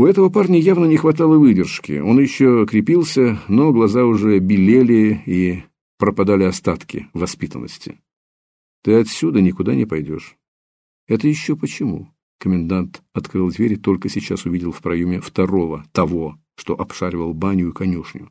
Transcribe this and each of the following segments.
У этого парня явно не хватало выдержки. Он еще крепился, но глаза уже белели и пропадали остатки воспитанности. Ты отсюда никуда не пойдешь. Это еще почему? Комендант открыл дверь и только сейчас увидел в проеме второго, того, что обшаривал баню и конюшню.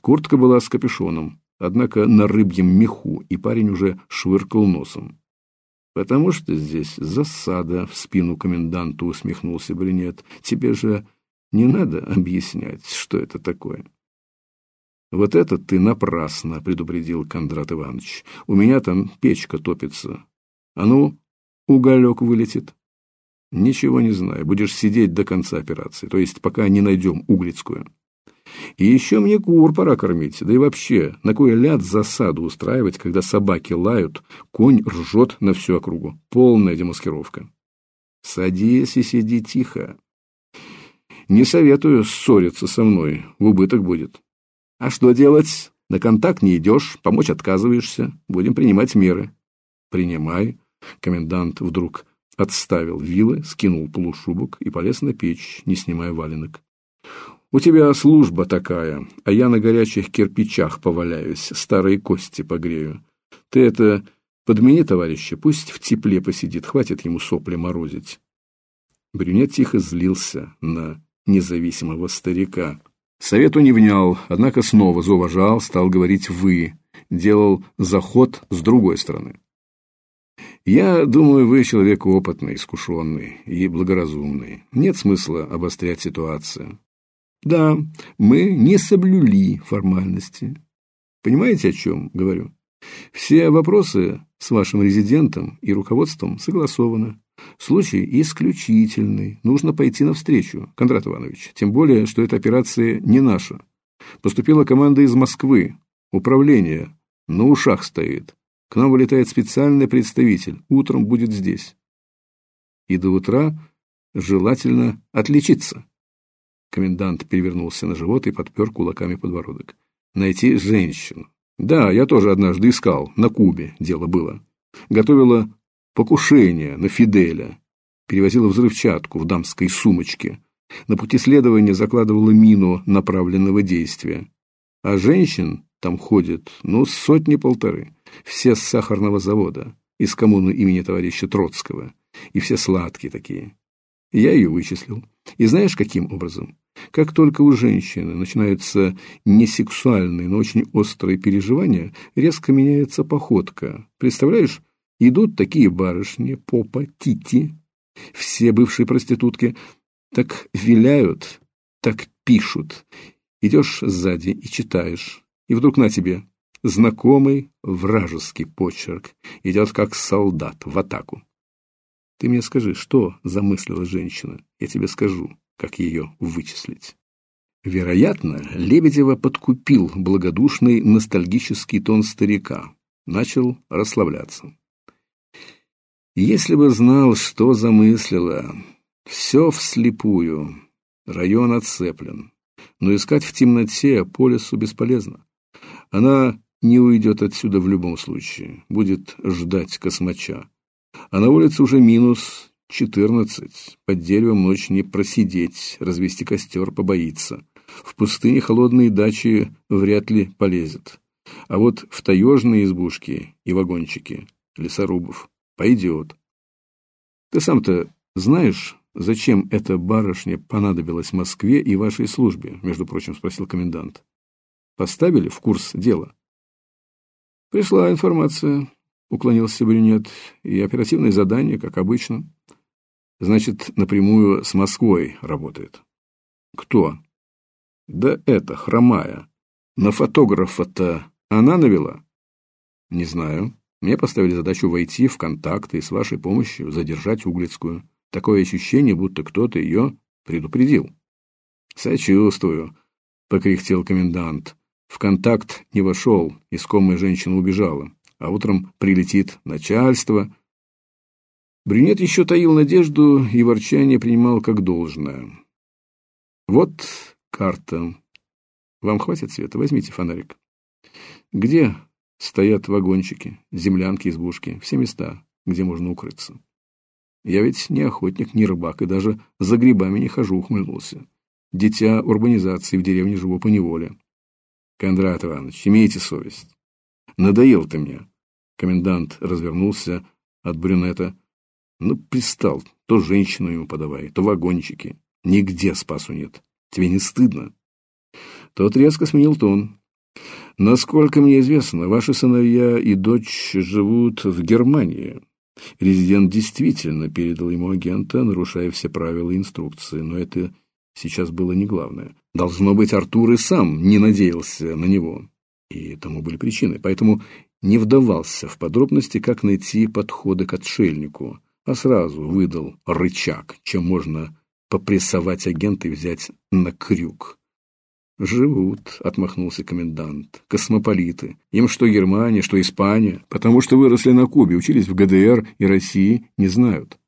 Куртка была с капюшоном, однако на рыбьем меху, и парень уже швыркал носом. «Потому что здесь засада», — в спину коменданту усмехнулся брюнет. «Тебе же не надо объяснять, что это такое». «Вот это ты напрасно», — предупредил Кондрат Иванович. «У меня там печка топится. А ну, уголек вылетит». Ничего не знаю. Будешь сидеть до конца операции, то есть пока не найдем Углицкую. И еще мне кур пора кормить. Да и вообще, на кой ляд засаду устраивать, когда собаки лают, конь ржет на всю округу. Полная демаскировка. Садись и сиди тихо. Не советую ссориться со мной, в убыток будет. А что делать? На контакт не идешь, помочь отказываешься. Будем принимать меры. Принимай. Комендант вдруг отставил вилы, скинул полушубок и полез на печь, не снимая валенок. «У тебя служба такая, а я на горячих кирпичах поваляюсь, старые кости погрею. Ты это подмени, товарища, пусть в тепле посидит, хватит ему сопли морозить». Брюнет тихо злился на независимого старика. Совету не внял, однако снова зауважал, стал говорить «вы», делал заход с другой стороны. Я думаю, вы человек опытный, искушенный и благоразумный. Нет смысла обострять ситуацию. Да, мы не соблюли формальности. Понимаете, о чем говорю? Все вопросы с вашим резидентом и руководством согласованы. Случай исключительный. Нужно пойти навстречу, Кондрат Иванович. Тем более, что эта операция не наша. Поступила команда из Москвы. Управление на ушах стоит. К нам вылетает специальный представитель. Утром будет здесь. И до утра желательно отличиться. Комендант перевернулся на живот и подпер кулаками подбородок. Найти женщину. Да, я тоже однажды искал. На Кубе дело было. Готовила покушение на Фиделя. Перевозила взрывчатку в дамской сумочке. На пути следования закладывала мину направленного действия. А женщин там ходит, ну, сотни-полторы. Все с сахарного завода, из коммуны имени товарища Троцкого. И все сладкие такие. Я ее вычислил. И знаешь, каким образом? Как только у женщины начинаются не сексуальные, но очень острые переживания, резко меняется походка. Представляешь, идут такие барышни, попа, тити, все бывшие проститутки, так виляют, так пишут. Идешь сзади и читаешь, и вдруг на тебе знакомый вражеский почерк, идет как солдат в атаку. Ты мне скажи, что замыслила женщина? Я тебе скажу, как ее вычислить. Вероятно, Лебедева подкупил благодушный ностальгический тон старика. Начал расслабляться. Если бы знал, что замыслила, все вслепую, район отцеплен, но искать в темноте по лесу бесполезно. Она не уйдет отсюда в любом случае, будет ждать космача. А на улице уже минус четырнадцать. Под деревом ночь не просидеть, развести костер побоится. В пустыне холодные дачи вряд ли полезет. А вот в таежные избушки и вагончики лесорубов пойдет. Ты сам-то знаешь, зачем эта барышня понадобилась Москве и вашей службе, между прочим, спросил комендант. Поставили в курс дела? Пришла информация, уклонился брюнет, и оперативное задание, как обычно. Значит, напрямую с Москвой работает. Кто? Да это, хромая. На фотографа-то она навела? Не знаю. Мне поставили задачу войти в контакты и с вашей помощью задержать Углицкую. Такое ощущение, будто кто-то ее предупредил. Сочувствую, покряхтел комендант. В контакт не вошел, искомая женщина убежала, а утром прилетит начальство. Брюнет еще таил надежду и ворчание принимал как должное. Вот карта. Вам хватит света? Возьмите фонарик. Где стоят вагончики, землянки, избушки, все места, где можно укрыться. Я ведь не охотник, не рыбак, и даже за грибами не хожу, ухмыльнулся. Дитя урбанизации в деревне живу по неволе. Кондрат Иванович, имейте совесть. Надоел ты мне. Комендант развернулся от брюнета. Ну, пристал. То женщину ему подавай, то вагончики. Нигде спасу нет. Тебе не стыдно? Тот резко сменил тон. Насколько мне известно, ваши сыновья и дочь живут в Германии. Резидент действительно передал ему агента, нарушая все правила и инструкции, но это сейчас было не главное. Должно быть, Артур и сам не надеялся на него. И тому были причины, поэтому не вдавался в подробности, как найти подходы к отшельнику, а сразу выдал рычаг, чем можно попрессовать агента и взять на крюк. «Живут», — отмахнулся комендант, — «космополиты. Им что Германия, что Испания, потому что выросли на Кубе, учились в ГДР и России, не знают.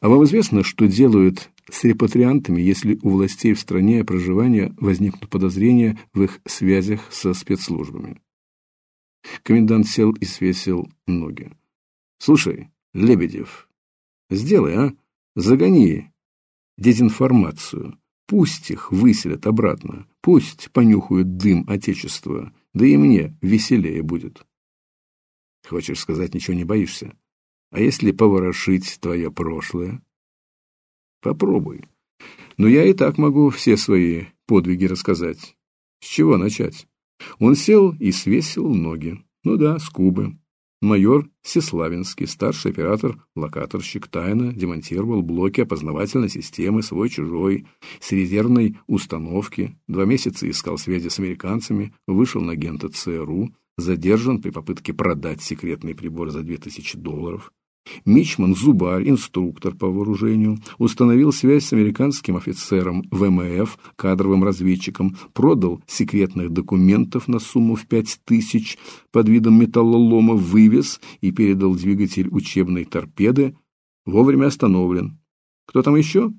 А вам известно, что делают с репатриантами, если у властей в стране проживания возникнут подозрения в их связях со спецслужбами?» Комендант сел и свесил ноги. «Слушай, Лебедев, сделай, а? Загони дезинформацию». Пусть их выселят обратно, пусть понюхают дым Отечества, да и мне веселее будет. Хочешь сказать, ничего не боишься? А если поворошить твое прошлое? Попробуй. Но я и так могу все свои подвиги рассказать. С чего начать? Он сел и свесил ноги. Ну да, с Кубы. Майор Сеславинский, старший оператор, локаторщик, тайно демонтировал блоки опознавательной системы свой-чужой с резервной установки, два месяца искал связи с американцами, вышел на агента ЦРУ, задержан при попытке продать секретный прибор за 2000 долларов, Мичман Зубарь, инструктор по вооружению, установил связь с американским офицером ВМФ, кадровым разведчиком, продал секретных документов на сумму в пять тысяч под видом металлолома, вывез и передал двигатель учебной торпеды, вовремя остановлен. Кто там еще?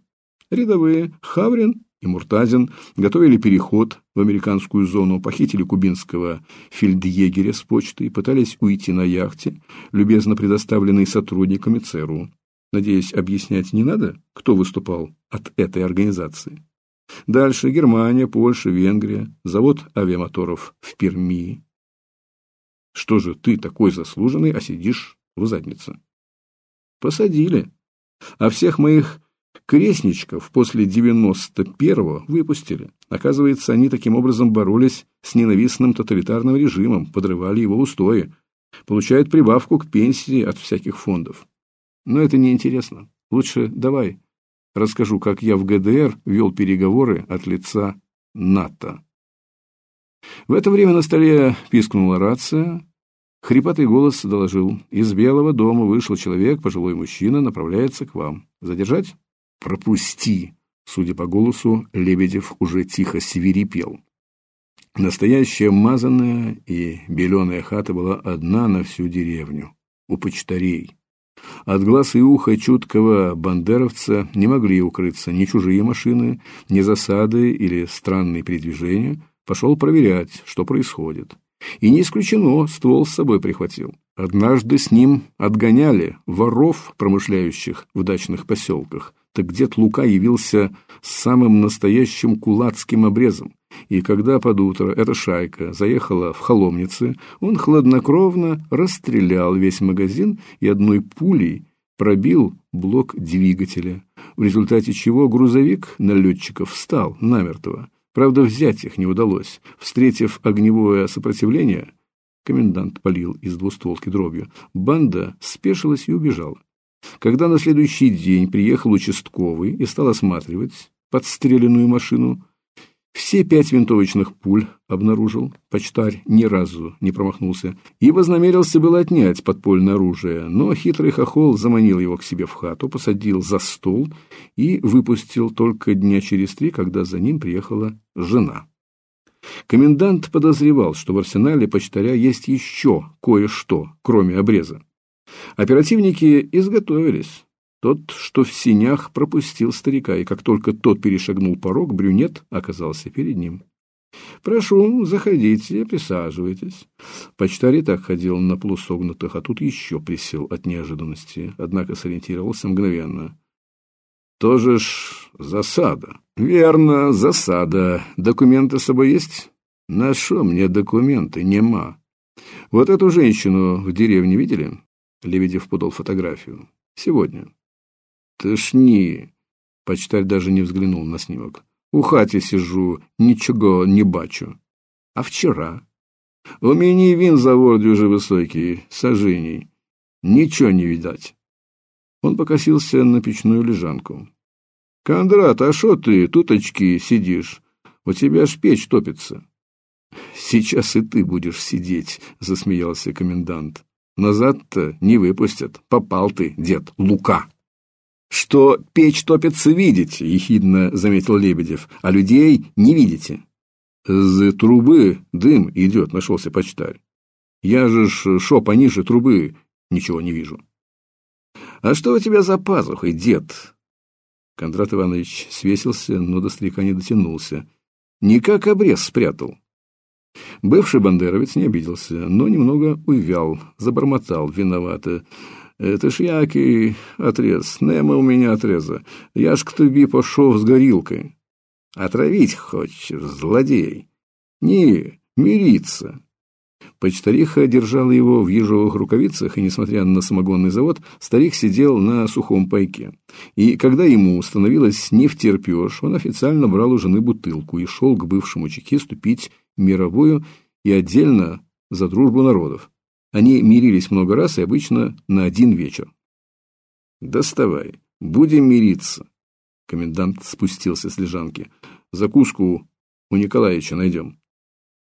Рядовые. Хаврин и Муртазин готовили переход в американскую зону, похитили кубинского фельдъегеря с почты и пытались уйти на яхте, любезно предоставленной сотрудниками ЦРУ. Надеюсь, объяснять не надо, кто выступал от этой организации. Дальше Германия, Польша, Венгрия, завод авиамоторов в Перми. Что же ты такой заслуженный, а сидишь в заднице? Посадили. А всех моих Крестничков после 91-го выпустили. Оказывается, они таким образом боролись с ненавистным тоталитарным режимом, подрывали его устои, получают прибавку к пенсии от всяких фондов. Но это неинтересно. Лучше давай расскажу, как я в ГДР вел переговоры от лица НАТО. В это время на столе пискнула рация. Хрипатый голос доложил. Из Белого дома вышел человек, пожилой мужчина, направляется к вам. Задержать? «Пропусти!» Судя по голосу, Лебедев уже тихо свирепел. Настоящая мазанная и беленая хата была одна на всю деревню, у почтарей. От глаз и уха чуткого бандеровца не могли укрыться ни чужие машины, ни засады или странные передвижения. Пошел проверять, что происходит. И не исключено, ствол с собой прихватил. Однажды с ним отгоняли воров, промышляющих в дачных поселках, так дед Лука явился самым настоящим кулацким обрезом. И когда под утро эта шайка заехала в холомницы, он хладнокровно расстрелял весь магазин и одной пулей пробил блок двигателя, в результате чего грузовик налетчиков встал намертво. Правда, взять их не удалось. Встретив огневое сопротивление, комендант полил из двустволки дробью, банда спешилась и убежала. Когда на следующий день приехал участковый и стал осматривать подстреленную машину, все пять винтовочных пуль обнаружил, почтарь ни разу не промахнулся, и вознамерился было отнять подпольное оружие, но хитрый хохол заманил его к себе в хату, посадил за стол и выпустил только дня через три, когда за ним приехала жена. Комендант подозревал, что в арсенале почтаря есть еще кое-что, кроме обреза. Оперативники изготовились. Тот, что в синях, пропустил старика, и как только тот перешагнул порог, брюнет оказался перед ним. Прошу, заходите, присаживайтесь. Почтарь так ходил на полусогнутых, а тут еще присел от неожиданности, однако сориентировался мгновенно. Тоже ж засада. Верно, засада. Документы с собой есть? На что мне документы? Нема. Вот эту женщину в деревне видели? Лебедев подал фотографию. Сегодня. Тошни. Почтарь даже не взглянул на снимок. У хати сижу, ничего не бачу. А вчера? У меня вин завор дуже высокий, сажений. Ничего не видать. Он покосился на печную лежанку. «Кондрат, а что ты, туточки, сидишь? У тебя ж печь топится». «Сейчас и ты будешь сидеть», — засмеялся комендант. «Назад-то не выпустят. Попал ты, дед Лука». «Что печь топится, видите», — ехидно заметил Лебедев, «а людей не видите». «З трубы дым идет», — нашелся почтарь. «Я же ж шо пониже трубы, ничего не вижу». «А что у тебя за пазухой, дед?» Кондрат Иванович свесился, но до старика не дотянулся. Не как обрез спрятал. Бывший бандеровец не обиделся, но немного увял, забормотал виновато. «Это ж який отрез, нема у меня отреза. Я ж к тебе пошел с горилкой». «Отравить хочешь, злодей?» «Не, мириться. Почтариха держала его в ежовых рукавицах, и, несмотря на самогонный завод, старик сидел на сухом пайке. И когда ему становилось не втерпешь, он официально брал у жены бутылку и шел к бывшему чекисту пить мировую и отдельно за дружбу народов. Они мирились много раз и обычно на один вечер. «Доставай, будем мириться». Комендант спустился с лежанки. «Закуску у Николаевича найдем».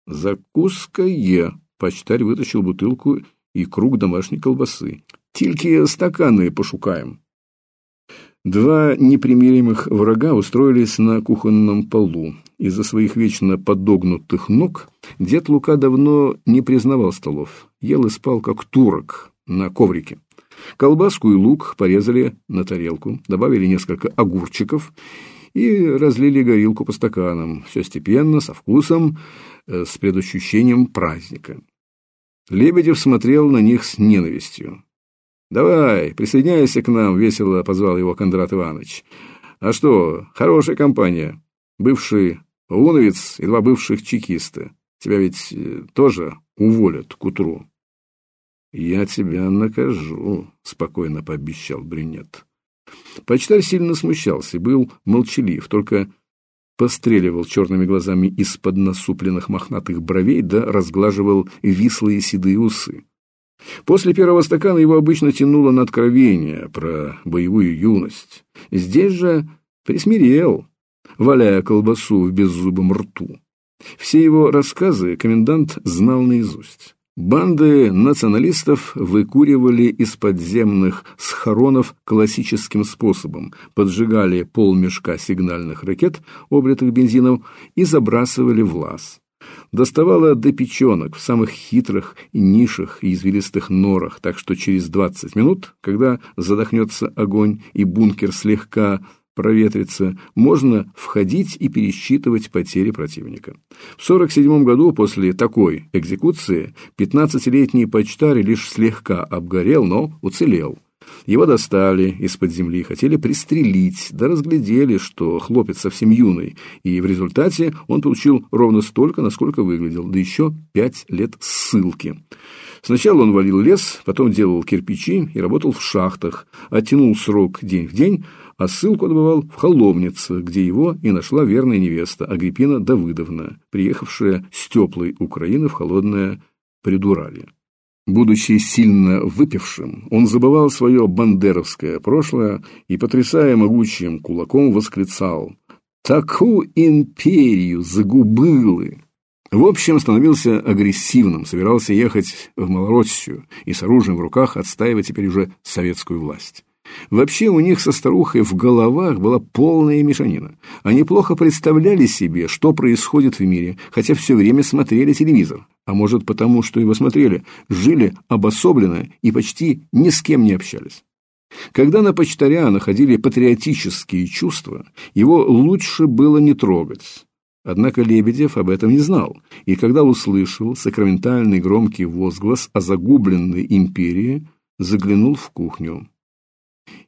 «Закуска е», Почтарь вытащил бутылку и круг домашней колбасы. «Тильки стаканы пошукаем». Два непримиримых врага устроились на кухонном полу. Из-за своих вечно подогнутых ног дед Лука давно не признавал столов. Ел и спал, как турок, на коврике. Колбаску и лук порезали на тарелку, добавили несколько огурчиков и разлили горилку по стаканам. Все степенно, со вкусом, э, с предощущением праздника. Лебедев смотрел на них с ненавистью. «Давай, присоединяйся к нам», — весело позвал его Кондрат Иванович. «А что, хорошая компания. Бывший Луновец и два бывших чекиста. Тебя ведь э, тоже уволят к утру». «Я тебя накажу», — спокойно пообещал брюнет. Почтарь сильно смущался и был молчалив, только постреливал черными глазами из-под насупленных мохнатых бровей да разглаживал вислые седые усы. После первого стакана его обычно тянуло на откровение про боевую юность. Здесь же присмирел, валяя колбасу в беззубом рту. Все его рассказы комендант знал наизусть. Банды националистов выкуривали из подземных схоронов классическим способом, поджигали полмешка сигнальных ракет, облитых бензином, и забрасывали в лаз. Доставало до печенок в самых хитрых нишах и извилистых норах, так что через 20 минут, когда задохнется огонь и бункер слегка проветрится, можно входить и пересчитывать потери противника. В 47 году после такой экзекуции 15-летний почтарь лишь слегка обгорел, но уцелел. Его достали из-под земли, хотели пристрелить, да разглядели, что хлопец совсем юный, и в результате он получил ровно столько, насколько выглядел, да еще пять лет ссылки. Сначала он валил лес, потом делал кирпичи и работал в шахтах, оттянул срок день в день, а ссылку отбывал в Холомнице, где его и нашла верная невеста Агриппина Давыдовна, приехавшая с теплой Украины в холодное Придуралье. Будучи сильно выпившим, он забывал свое бандеровское прошлое и, потрясая могучим кулаком, восклицал «Такую империю загубылы!» В общем, становился агрессивным, собирался ехать в Малороссию и с оружием в руках отстаивать теперь уже советскую власть. Вообще у них со старухой в головах была полная мешанина. Они плохо представляли себе, что происходит в мире, хотя все время смотрели телевизор. А может потому, что его смотрели, жили обособленно и почти ни с кем не общались. Когда на почтаря находили патриотические чувства, его лучше было не трогать. Однако Лебедев об этом не знал, и когда услышал сакраментальный громкий возглас о загубленной империи, заглянул в кухню.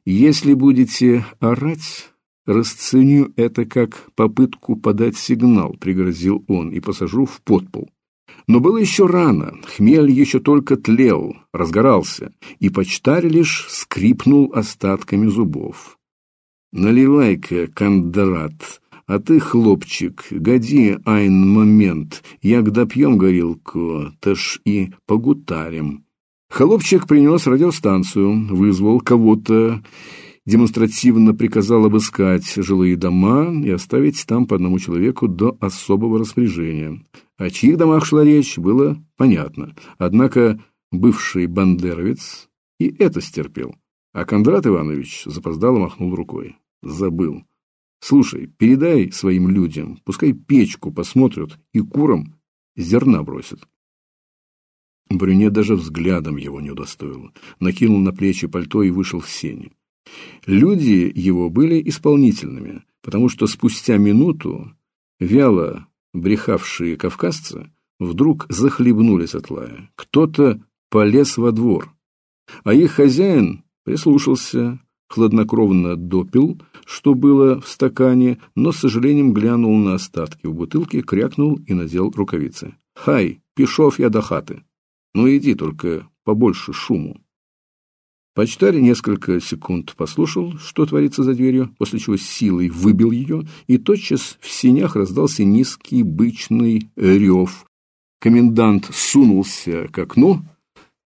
«Если будете орать, расценю это как попытку подать сигнал», — пригрозил он, — «и посажу в подпол». Но было еще рано, хмель еще только тлел, разгорался, и почтарь лишь скрипнул остатками зубов. «Наливай-ка, Кондрат, а ты, хлопчик, годи айн момент, як допьем горилку, то ж и погутарим». Холопчик принес радиостанцию, вызвал кого-то, демонстративно приказал обыскать жилые дома и оставить там по одному человеку до особого распоряжения. О чьих домах шла речь, было понятно. Однако бывший бандеровец и это стерпел. А Кондрат Иванович запоздало махнул рукой. Забыл. Слушай, передай своим людям, пускай печку посмотрят и курам зерна бросят. Брюне даже взглядом его не удостоил. Накинул на плечи пальто и вышел в сени. Люди его были исполнительными, потому что спустя минуту вяло брехавшие кавказцы вдруг захлебнулись от лая. Кто-то полез во двор, а их хозяин прислушался, хладнокровно допил, что было в стакане, но с сожалением глянул на остатки в бутылке, крякнул и надел рукавицы. «Хай, пішов я до хаты. Ну иди, только побольше шуму». Почтарь несколько секунд послушал, что творится за дверью, после чего силой выбил ее, и тотчас в синях раздался низкий бычный рев. Комендант сунулся к окну,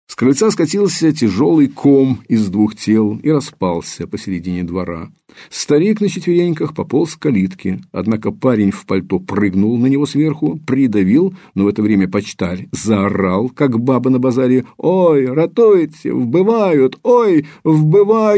с крыльца скатился тяжелый ком из двух тел и распался посередине двора. Старик на четвереньках пополз к калитке, однако парень в пальто прыгнул на него сверху, придавил, но в это время почтарь заорал, как баба на базаре «Ой, ратуйте, вбывают! Ой, вбывают!»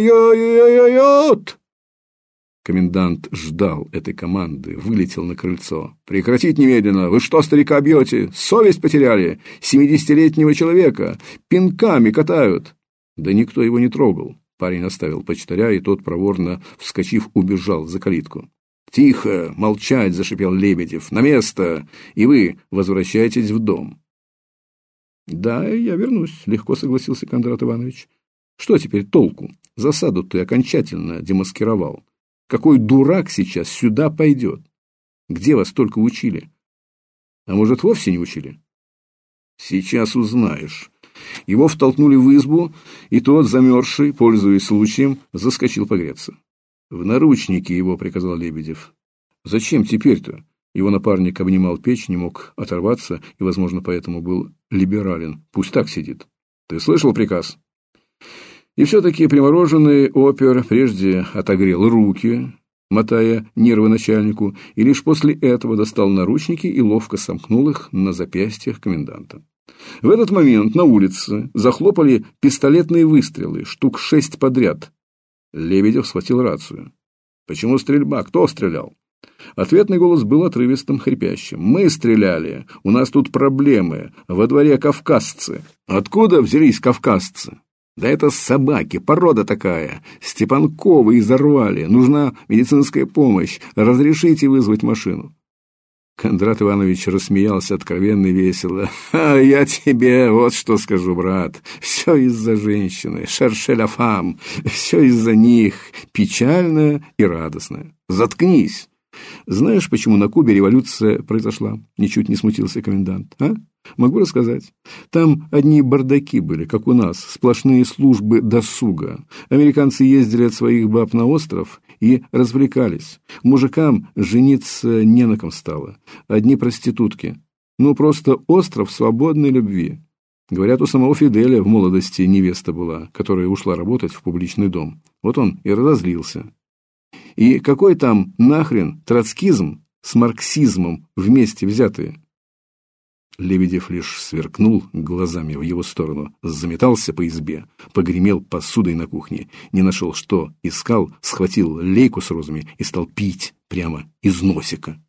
Комендант ждал этой команды, вылетел на крыльцо. «Прекратить немедленно! Вы что, старика бьете? Совесть потеряли? Семидесятилетнего человека! Пинками катают!» Да никто его не трогал. Парень оставил почтаря, и тот, проворно вскочив, убежал за калитку. «Тихо! Молчать!» — зашипел Лебедев. «На место! И вы возвращайтесь в дом!» «Да, я вернусь», — легко согласился Кондрат Иванович. «Что теперь толку? Засаду ты окончательно демаскировал. Какой дурак сейчас сюда пойдет? Где вас только учили? А может, вовсе не учили? Сейчас узнаешь. Его втолкнули в избу, и тот, замерзший, пользуясь случаем, заскочил погреться. В наручники его приказал Лебедев. Зачем теперь-то? Его напарник обнимал печь, не мог оторваться и, возможно, поэтому был либерален. Пусть так сидит. Ты слышал приказ? И все-таки примороженный опер прежде отогрел руки, мотая нервы начальнику, и лишь после этого достал наручники и ловко сомкнул их на запястьях коменданта. В этот момент на улице захлопали пистолетные выстрелы, штук шесть подряд. Лебедев схватил рацию. «Почему стрельба? Кто стрелял?» Ответный голос был отрывистым, хрипящим. «Мы стреляли. У нас тут проблемы. Во дворе кавказцы». «Откуда взялись кавказцы?» Да это собаки, порода такая. Степанкова изорвали. Нужна медицинская помощь. Разрешите вызвать машину. Кондрат Иванович рассмеялся откровенно весело. «А я тебе вот что скажу, брат. Все из-за женщины, шершеля фам. Все из-за них. Печально и радостно. Заткнись. Знаешь, почему на Кубе революция произошла? Ничуть не смутился комендант. А? Могу рассказать. Там одни бардаки были, как у нас, сплошные службы досуга. Американцы ездили от своих баб на остров и развлекались. Мужикам жениться не на ком стало. Одни проститутки. Ну, просто остров свободной любви. Говорят, у самого Фиделя в молодости невеста была, которая ушла работать в публичный дом. Вот он и разозлился. И какой там нахрен троцкизм с марксизмом вместе взятые? Лебедев лишь сверкнул глазами в его сторону, заметался по избе, погремел посудой на кухне, не нашел что, искал, схватил лейку с розами и стал пить прямо из носика.